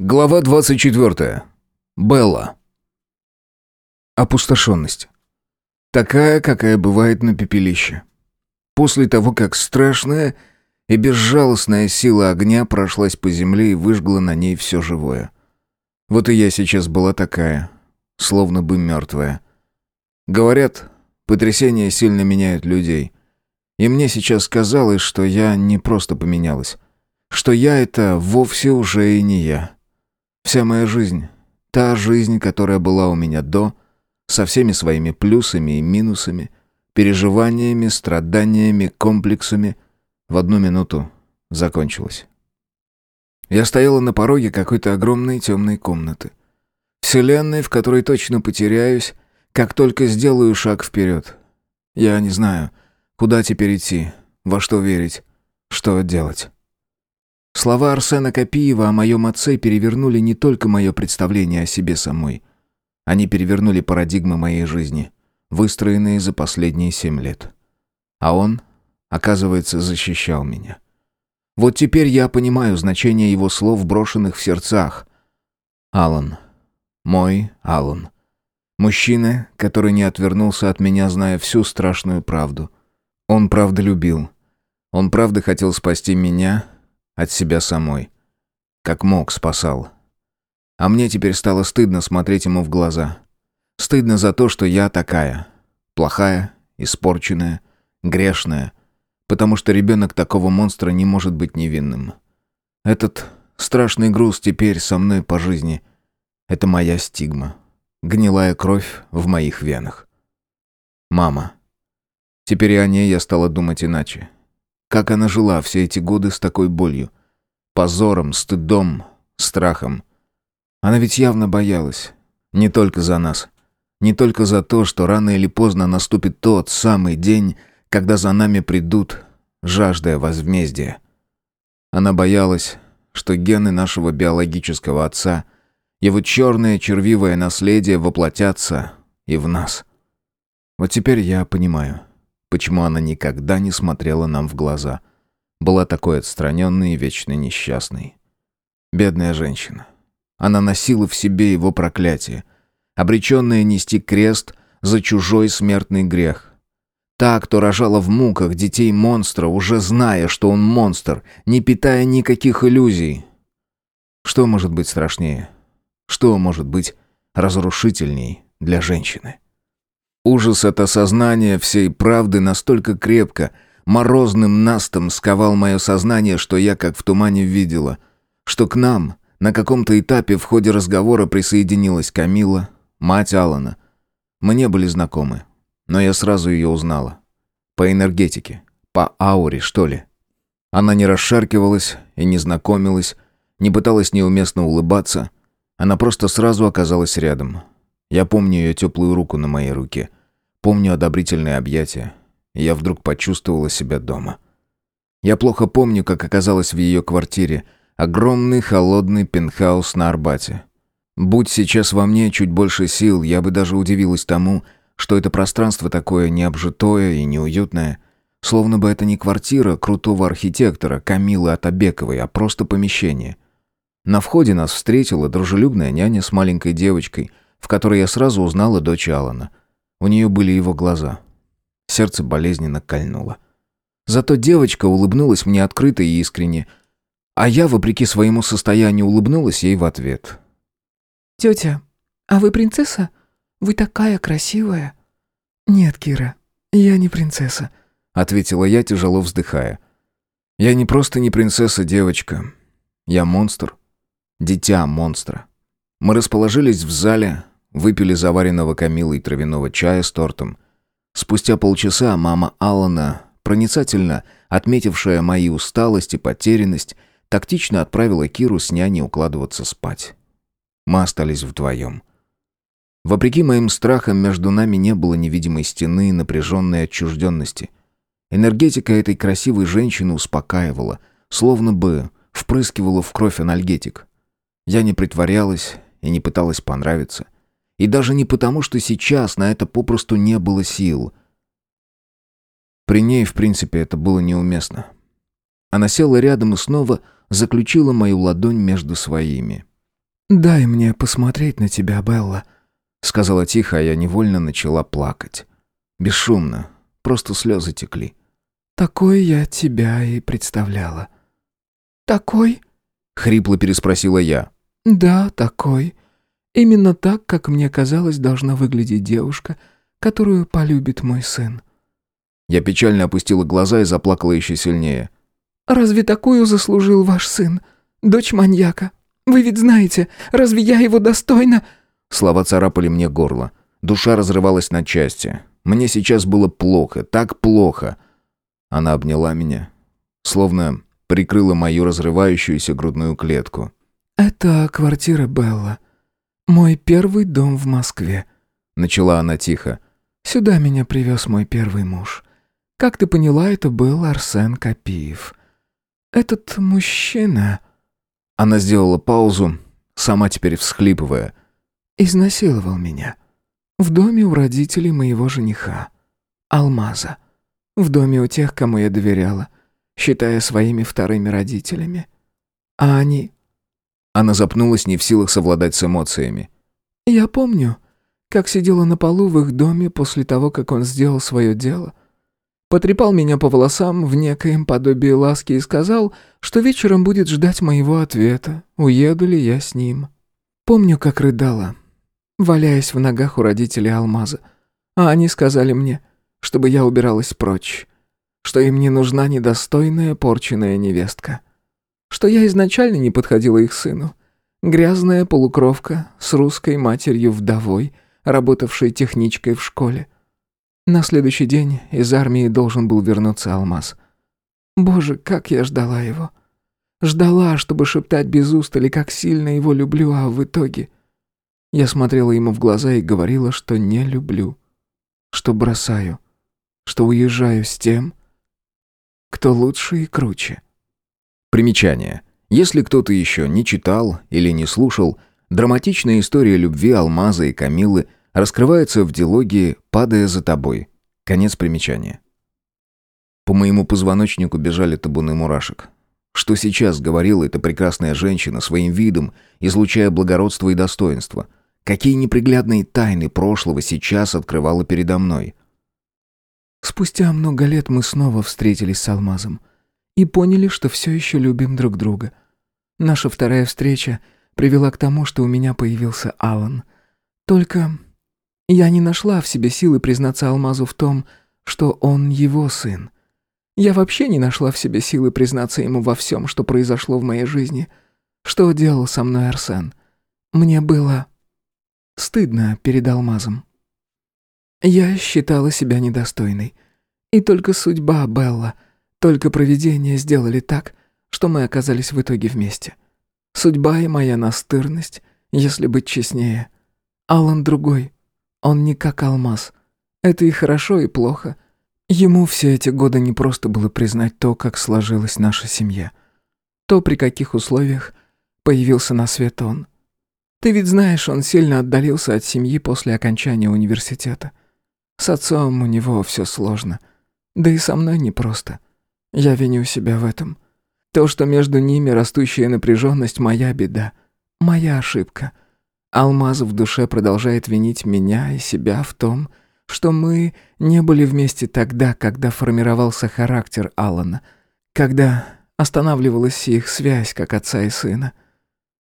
Глава 24. Белла. Опустошенность. Такая, какая бывает на пепелище. После того, как страшная и безжалостная сила огня прошлась по земле и выжгла на ней все живое. Вот и я сейчас была такая, словно бы мертвая. Говорят, потрясения сильно меняют людей. И мне сейчас казалось, что я не просто поменялась. Что я это вовсе уже и не я. Вся моя жизнь, та жизнь, которая была у меня до, со всеми своими плюсами и минусами, переживаниями, страданиями, комплексами, в одну минуту закончилась. Я стояла на пороге какой-то огромной темной комнаты. Вселенной, в которой точно потеряюсь, как только сделаю шаг вперед. Я не знаю, куда теперь идти, во что верить, что делать. Слова Арсена Копиева о моем отце перевернули не только мое представление о себе самой. Они перевернули парадигмы моей жизни, выстроенные за последние семь лет. А он, оказывается, защищал меня. Вот теперь я понимаю значение его слов, брошенных в сердцах. Алан. Мой Алан. Мужчина, который не отвернулся от меня, зная всю страшную правду. Он правда любил. Он правда хотел спасти меня от себя самой. Как мог, спасал. А мне теперь стало стыдно смотреть ему в глаза. Стыдно за то, что я такая. Плохая, испорченная, грешная. Потому что ребенок такого монстра не может быть невинным. Этот страшный груз теперь со мной по жизни. Это моя стигма. Гнилая кровь в моих венах. Мама. Теперь о ней я стала думать иначе. Как она жила все эти годы с такой болью? Позором, стыдом, страхом. Она ведь явно боялась. Не только за нас. Не только за то, что рано или поздно наступит тот самый день, когда за нами придут, жаждая возмездия. Она боялась, что гены нашего биологического отца, его черное червивое наследие воплотятся и в нас. Вот теперь я понимаю почему она никогда не смотрела нам в глаза. Была такой отстраненной и вечно несчастной. Бедная женщина. Она носила в себе его проклятие, обреченная нести крест за чужой смертный грех. Та, кто рожала в муках детей монстра, уже зная, что он монстр, не питая никаких иллюзий. Что может быть страшнее? Что может быть разрушительней для женщины? Ужас от осознания всей правды настолько крепко, морозным настом сковал мое сознание, что я как в тумане видела, что к нам на каком-то этапе в ходе разговора присоединилась Камила, мать Алана. Мы не были знакомы, но я сразу ее узнала. По энергетике, по ауре, что ли. Она не расшаркивалась и не знакомилась, не пыталась неуместно улыбаться. Она просто сразу оказалась рядом. Я помню ее теплую руку на моей руке. Помню одобрительные объятия. Я вдруг почувствовала себя дома. Я плохо помню, как оказалась в ее квартире. Огромный холодный пентхаус на Арбате. Будь сейчас во мне чуть больше сил, я бы даже удивилась тому, что это пространство такое необжитое и неуютное. Словно бы это не квартира крутого архитектора Камилы Атабековой, а просто помещение. На входе нас встретила дружелюбная няня с маленькой девочкой, в которой я сразу узнала дочь Алана — у нее были его глаза. Сердце болезненно кольнуло. Зато девочка улыбнулась мне открыто и искренне, а я, вопреки своему состоянию, улыбнулась ей в ответ. «Тетя, а вы принцесса? Вы такая красивая!» «Нет, Кира, я не принцесса», — ответила я, тяжело вздыхая. «Я не просто не принцесса, девочка. Я монстр. Дитя монстра». Мы расположились в зале, Выпили заваренного Камилой травяного чая с тортом. Спустя полчаса мама Алана, проницательно отметившая мои усталость и потерянность, тактично отправила Киру с няней укладываться спать. Мы остались вдвоем. Вопреки моим страхам, между нами не было невидимой стены напряженной отчужденности. Энергетика этой красивой женщины успокаивала, словно бы впрыскивала в кровь анальгетик. Я не притворялась и не пыталась понравиться. И даже не потому, что сейчас на это попросту не было сил. При ней, в принципе, это было неуместно. Она села рядом и снова заключила мою ладонь между своими. «Дай мне посмотреть на тебя, Белла», — сказала тихо, а я невольно начала плакать. Бесшумно, просто слезы текли. «Такой я тебя и представляла». «Такой?» — хрипло переспросила я. «Да, такой. Именно так, как мне казалось, должна выглядеть девушка, которую полюбит мой сын». Я печально опустила глаза и заплакала еще сильнее. «Разве такую заслужил ваш сын? Дочь маньяка? Вы ведь знаете, разве я его достойна?» Слова царапали мне горло. Душа разрывалась на части. Мне сейчас было плохо, так плохо. Она обняла меня, словно прикрыла мою разрывающуюся грудную клетку. «Это квартира Белла. Мой первый дом в Москве», — начала она тихо. «Сюда меня привез мой первый муж. Как ты поняла, это был Арсен Копиев. Этот мужчина...» Она сделала паузу, сама теперь всхлипывая. «Изнасиловал меня. В доме у родителей моего жениха. Алмаза. В доме у тех, кому я доверяла, считая своими вторыми родителями. А они...» Она запнулась, не в силах совладать с эмоциями. «Я помню, как сидела на полу в их доме после того, как он сделал свое дело» потрепал меня по волосам в некоем подобии ласки и сказал, что вечером будет ждать моего ответа, уеду ли я с ним. Помню, как рыдала, валяясь в ногах у родителей Алмаза, а они сказали мне, чтобы я убиралась прочь, что им не нужна недостойная порченная невестка, что я изначально не подходила их сыну, грязная полукровка с русской матерью-вдовой, работавшей техничкой в школе, на следующий день из армии должен был вернуться Алмаз. Боже, как я ждала его. Ждала, чтобы шептать без устали, как сильно его люблю, а в итоге... Я смотрела ему в глаза и говорила, что не люблю, что бросаю, что уезжаю с тем, кто лучше и круче. Примечание. Если кто-то еще не читал или не слушал, драматичная история любви Алмаза и Камилы – раскрывается в дилогии «Падая за тобой». Конец примечания. По моему позвоночнику бежали табуны мурашек. Что сейчас говорила эта прекрасная женщина своим видом, излучая благородство и достоинство? Какие неприглядные тайны прошлого сейчас открывала передо мной? Спустя много лет мы снова встретились с Алмазом и поняли, что все еще любим друг друга. Наша вторая встреча привела к тому, что у меня появился Алан. Только я не нашла в себе силы признаться Алмазу в том, что он его сын. Я вообще не нашла в себе силы признаться ему во всем, что произошло в моей жизни. Что делал со мной Арсен. Мне было стыдно перед Алмазом. Я считала себя недостойной. И только судьба Белла, только провидение сделали так, что мы оказались в итоге вместе. Судьба и моя настырность, если быть честнее. Алан другой, он не как алмаз. Это и хорошо, и плохо. Ему все эти годы не просто было признать то, как сложилась наша семья. То, при каких условиях появился на свет он. Ты ведь знаешь, он сильно отдалился от семьи после окончания университета. С отцом у него все сложно. Да и со мной непросто. Я виню себя в этом. То, что между ними растущая напряженность, моя беда. Моя ошибка — Алмаз в душе продолжает винить меня и себя в том, что мы не были вместе тогда, когда формировался характер Алана, когда останавливалась их связь как отца и сына.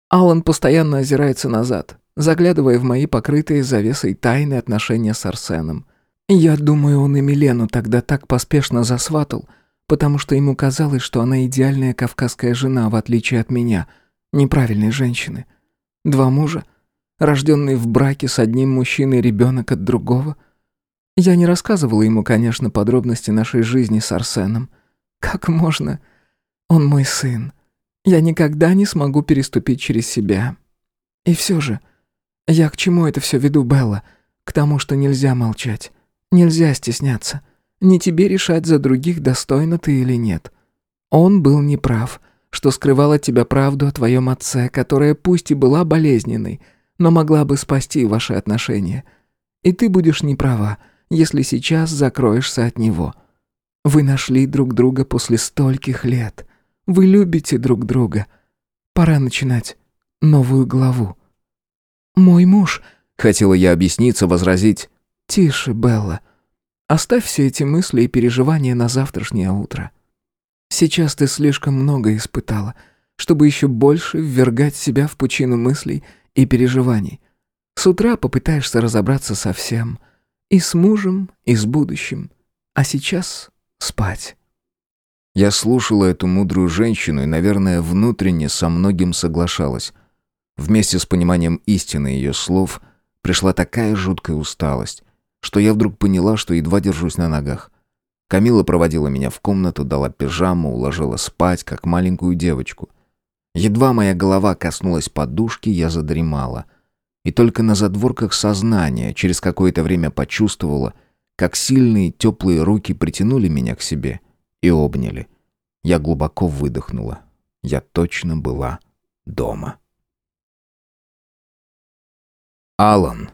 Алан постоянно озирается назад, заглядывая в мои покрытые завесой тайны отношения с Арсеном. Я думаю, он и Милену тогда так поспешно засватал, потому что ему казалось, что она идеальная кавказская жена, в отличие от меня, неправильной женщины. Два мужа — рожденный в браке с одним мужчиной ребенок от другого. Я не рассказывала ему, конечно, подробности нашей жизни с Арсеном. Как можно? Он мой сын. Я никогда не смогу переступить через себя. И все же, я к чему это все веду, Белла? К тому, что нельзя молчать. Нельзя стесняться. Не тебе решать за других, достойно ты или нет. Он был неправ, что скрывал от тебя правду о твоем отце, которая пусть и была болезненной, но могла бы спасти ваши отношения. И ты будешь не права, если сейчас закроешься от него. Вы нашли друг друга после стольких лет. Вы любите друг друга. Пора начинать новую главу. «Мой муж», — хотела я объясниться, возразить. «Тише, Белла. Оставь все эти мысли и переживания на завтрашнее утро. Сейчас ты слишком много испытала, чтобы еще больше ввергать себя в пучину мыслей и переживаний. С утра попытаешься разобраться со всем. И с мужем, и с будущим. А сейчас спать». Я слушала эту мудрую женщину и, наверное, внутренне со многим соглашалась. Вместе с пониманием истины ее слов пришла такая жуткая усталость, что я вдруг поняла, что едва держусь на ногах. Камила проводила меня в комнату, дала пижаму, уложила спать, как маленькую девочку. Едва моя голова коснулась подушки, я задремала. И только на задворках сознания через какое-то время почувствовала, как сильные теплые руки притянули меня к себе и обняли. Я глубоко выдохнула. Я точно была дома. Алан.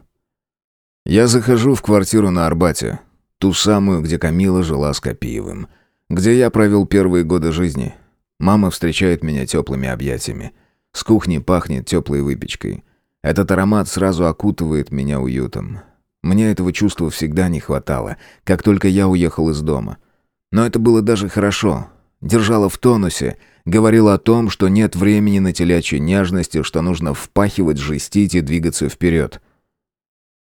Я захожу в квартиру на Арбате, ту самую, где Камила жила с Копиевым, где я провел первые годы жизни. Мама встречает меня теплыми объятиями. С кухни пахнет теплой выпечкой. Этот аромат сразу окутывает меня уютом. Мне этого чувства всегда не хватало, как только я уехал из дома. Но это было даже хорошо. Держало в тонусе, говорило о том, что нет времени на телячьи нежности, что нужно впахивать, жестить и двигаться вперед.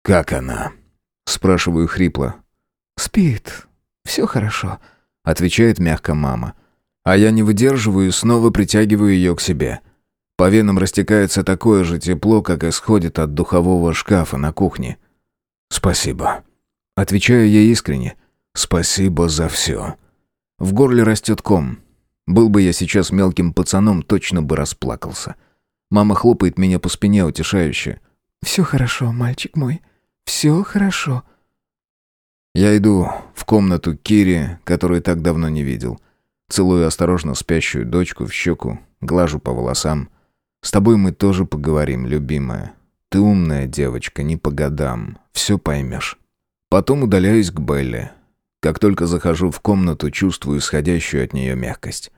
«Как она?» — спрашиваю хрипло. «Спит. Все хорошо», — отвечает мягко мама. А я не выдерживаю и снова притягиваю ее к себе. По венам растекается такое же тепло, как исходит от духового шкафа на кухне. «Спасибо». Отвечаю я искренне. «Спасибо за все». В горле растет ком. Был бы я сейчас мелким пацаном, точно бы расплакался. Мама хлопает меня по спине утешающе. «Все хорошо, мальчик мой. Все хорошо». Я иду в комнату Кири, которую так давно не видел. Целую осторожно спящую дочку в щеку, глажу по волосам. «С тобой мы тоже поговорим, любимая. Ты умная девочка, не по годам. Все поймешь». Потом удаляюсь к Белле. Как только захожу в комнату, чувствую исходящую от нее мягкость.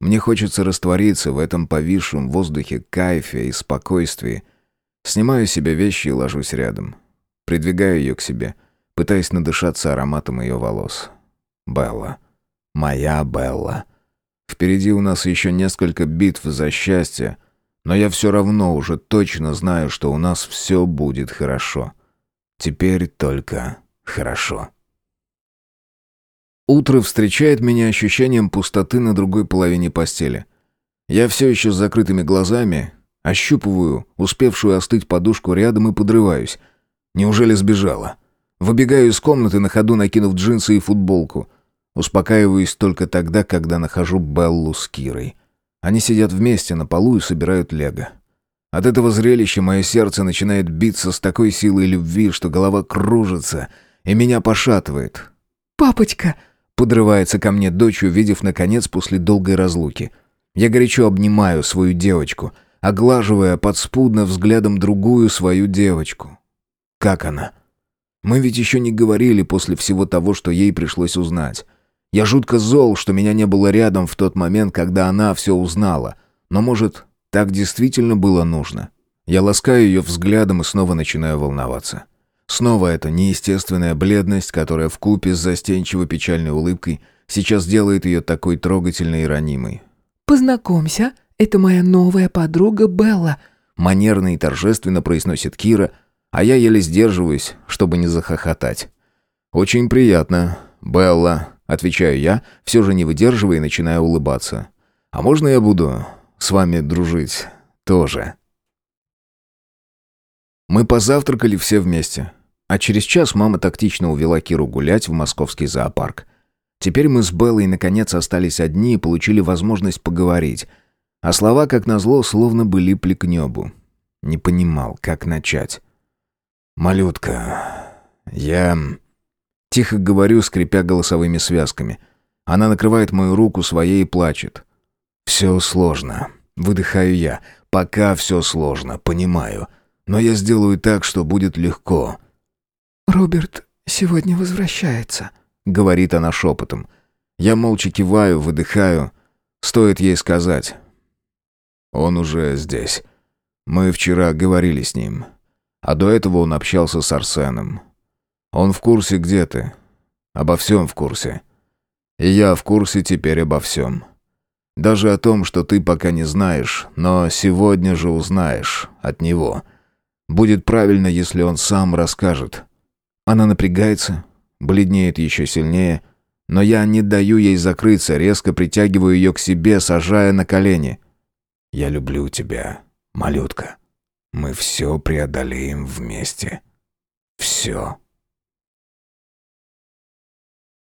Мне хочется раствориться в этом повисшем воздухе кайфе и спокойствии. Снимаю себе вещи и ложусь рядом. Придвигаю ее к себе, пытаясь надышаться ароматом ее волос. Белла. Моя Белла. Впереди у нас еще несколько битв за счастье, но я все равно уже точно знаю, что у нас все будет хорошо. Теперь только хорошо. Утро встречает меня ощущением пустоты на другой половине постели. Я все еще с закрытыми глазами, ощупываю успевшую остыть подушку рядом и подрываюсь — Неужели сбежала? Выбегаю из комнаты, на ходу накинув джинсы и футболку. Успокаиваюсь только тогда, когда нахожу Беллу с Кирой. Они сидят вместе на полу и собирают лего. От этого зрелища мое сердце начинает биться с такой силой любви, что голова кружится и меня пошатывает. «Папочка!» — подрывается ко мне дочь, увидев, наконец, после долгой разлуки. Я горячо обнимаю свою девочку, оглаживая подспудно взглядом другую свою девочку. Как она? Мы ведь еще не говорили после всего того, что ей пришлось узнать. Я жутко зол, что меня не было рядом в тот момент, когда она все узнала. Но, может, так действительно было нужно? Я ласкаю ее взглядом и снова начинаю волноваться. Снова эта неестественная бледность, которая в купе с застенчиво печальной улыбкой сейчас делает ее такой трогательной и ранимой. «Познакомься, это моя новая подруга Белла», манерно и торжественно произносит Кира – а я еле сдерживаюсь, чтобы не захохотать. «Очень приятно, Белла», — отвечаю я, все же не выдерживая и начинаю улыбаться. «А можно я буду с вами дружить тоже?» Мы позавтракали все вместе, а через час мама тактично увела Киру гулять в московский зоопарк. Теперь мы с Беллой наконец остались одни и получили возможность поговорить, а слова, как назло, словно бы липли к небу. Не понимал, как начать. «Малютка, я...» Тихо говорю, скрипя голосовыми связками. Она накрывает мою руку своей и плачет. «Все сложно», — выдыхаю я. «Пока все сложно, понимаю. Но я сделаю так, что будет легко». «Роберт сегодня возвращается», — говорит она шепотом. Я молча киваю, выдыхаю. Стоит ей сказать. «Он уже здесь». Мы вчера говорили с ним. А до этого он общался с Арсеном. Он в курсе, где ты. Обо всем в курсе. И я в курсе теперь обо всем. Даже о том, что ты пока не знаешь, но сегодня же узнаешь от него. Будет правильно, если он сам расскажет. Она напрягается, бледнеет еще сильнее, но я не даю ей закрыться, резко притягиваю ее к себе, сажая на колени. «Я люблю тебя, малютка. Мы все преодолеем вместе. Все».